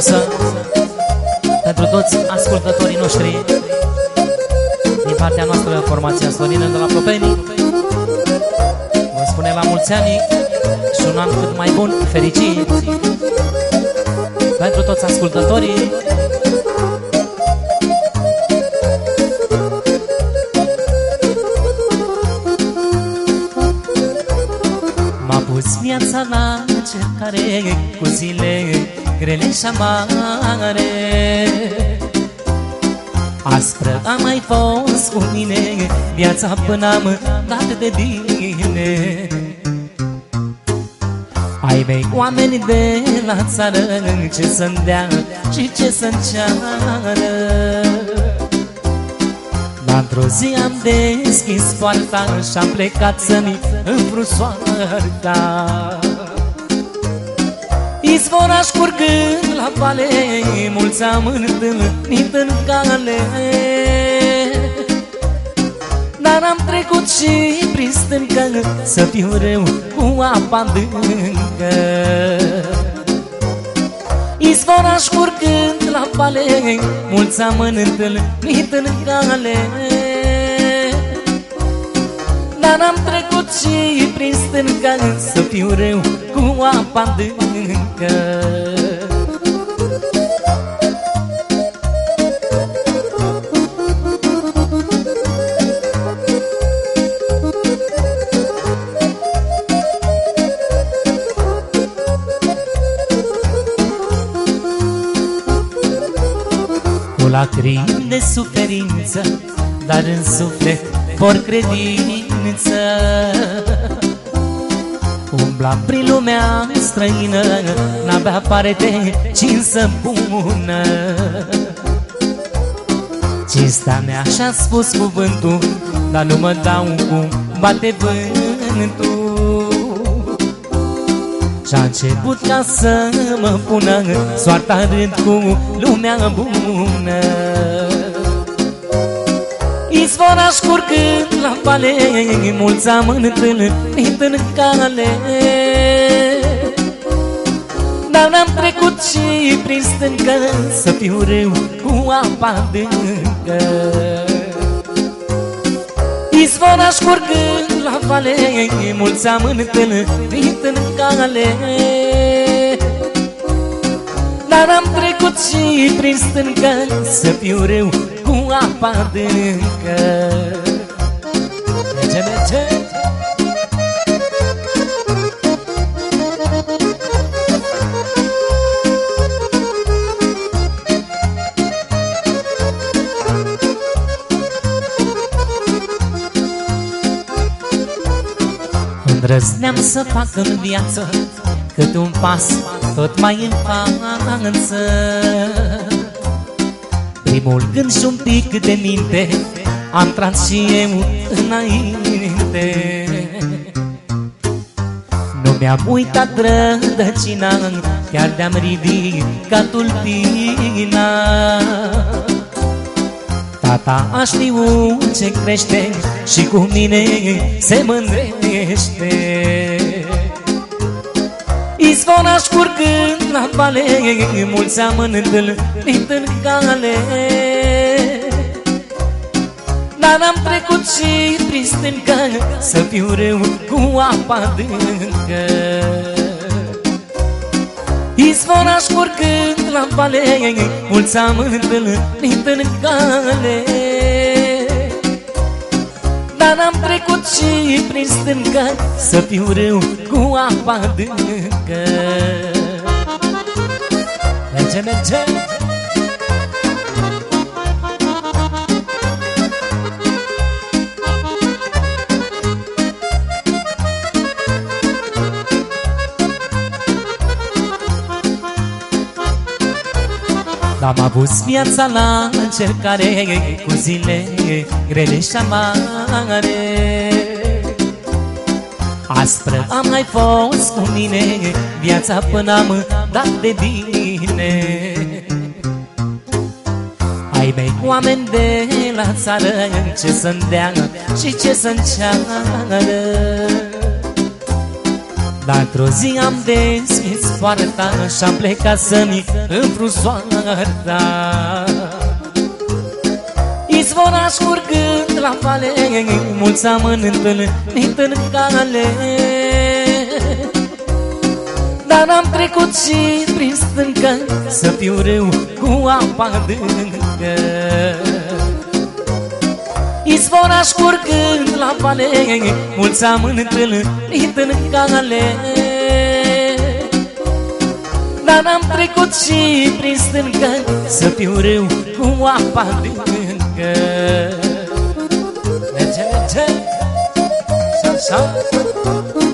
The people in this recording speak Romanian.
frumoasă pentru toți ascultătorii noștri din partea noastră, formația Sorină de la Propeni. Vă spune la mulți ani și un an cât mai bun, fericit pentru toți ascultătorii. M-a pus viața la încercare cu zile grele și amare Aspră a mai fost cu mine Viața până am dat de bine. Ai mei oameni de la țară Ce să-mi dea și ce să-mi ceară? Într-o zi am deschis poarta Și-am plecat să-mi împrut soarta Izvoraș curgând la vale Mulți am întâlnit în cale. Dar am trecut și prin stâncă Să fiu rău cu apa adâncă Izvoraș curgând la vale Mulți am întâlnit în cale dar am trecut și prin stânca Să fiu rău cu apa adâncă Cu lacrimi de suferință Dar în suflet vor credință Umbla prin lumea străină N-avea parte cinsă bună. Cinstea mea și-a spus cuvântul Dar nu mă dau cum bate vântul. Și-a început ca să mă pună Soarta rând cu lumea bună. Izvoraș curgând la vale Mulți am întâlnit în cale Dar n-am trecut și prin stâncă Să fiu râu cu apa adâncă. Izvoraș curgând la vale Mulți am întâlnit în cale dar am trecut și prin stâncă Să fiu râu cu apa adâncă Merge, merge Îndrăzneam să fac în viață Cât un pas tot mai în față. Primul gând și un pic de minte Am tras și eu înainte. Nu mi-am uitat rădăcina Chiar de-am ridicat tulpina Tata a știut ce crește Și cu mine se mândrește. Izvonaș curgând la vale Mulți am întâlnit în cale Dar am trecut și prin stâncă Să fiu râu cu apa adâncă. Izvonaș curgând la vale Mulți am întâlnit în cale. Dar am trecut și prin stâncă Să fiu râu cu apa adâncă. Merge, merge Am avut viața la încercare Cu zile grele și amare. Aspră am mai fost cu mine Viața până am dat de bine. Ai mei oameni de la țară Ce să-mi dea și ce să-mi ceară? Dar într-o zi am deschis poarta Și-am plecat să-mi împru soarta. Izvora scurgând la vale Mulți am întâlnit în cale. Dar am trecut și prin stâncă Să fiu râu cu apa adâncă. Izvora scurgând la vale Mulți am întâlnit în cale Dar am trecut și prin stâncă Să fiu râu cu apa adâncă Merge, merge, așa, așa